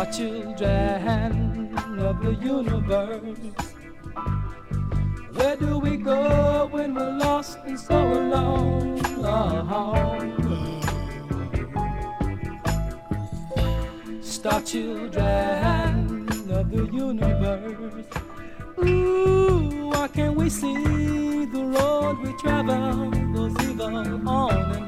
Star children of the universe. Where do we go when we're lost and so alone? Uh-huh. Star children of the universe. Ooh, why can't we see the road we travel on and on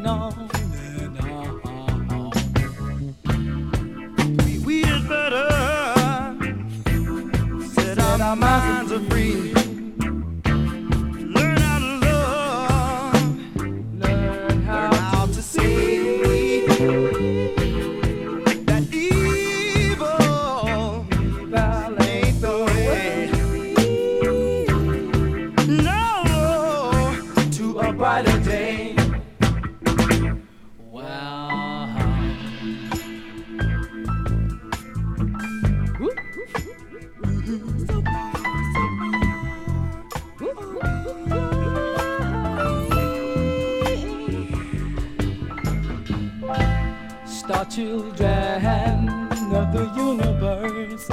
our minds are free. Children of the universe.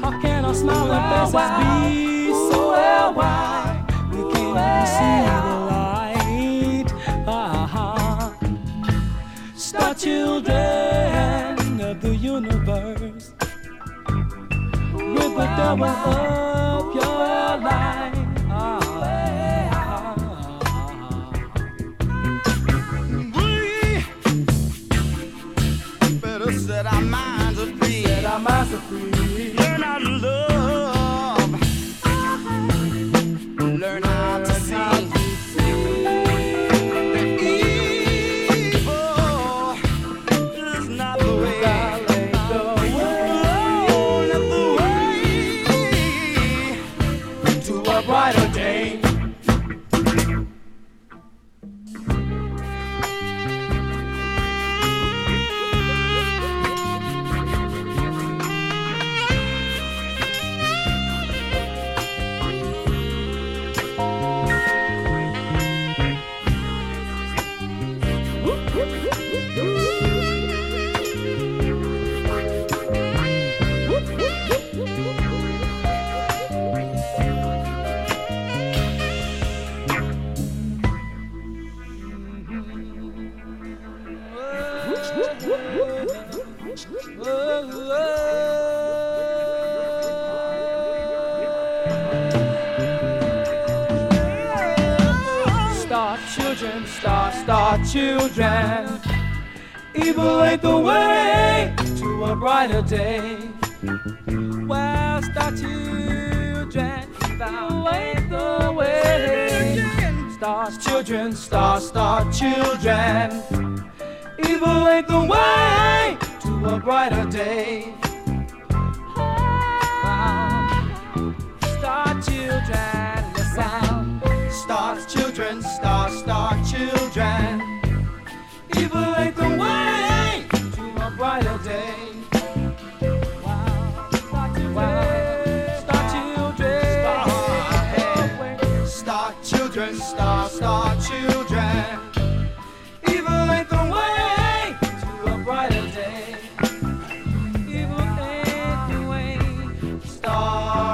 How can our smiling faces be so wide? We can't see the light. Ah, Star children of the universe. With the double oh, oh. Star children, star, star children. Evil ain't the way to a brighter day. Well, star children, evil ain't the way. Star children, star, star children. Evil ain't the way to a brighter day.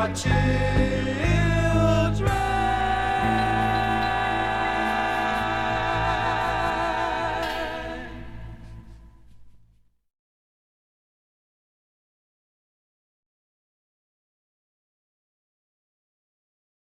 watching.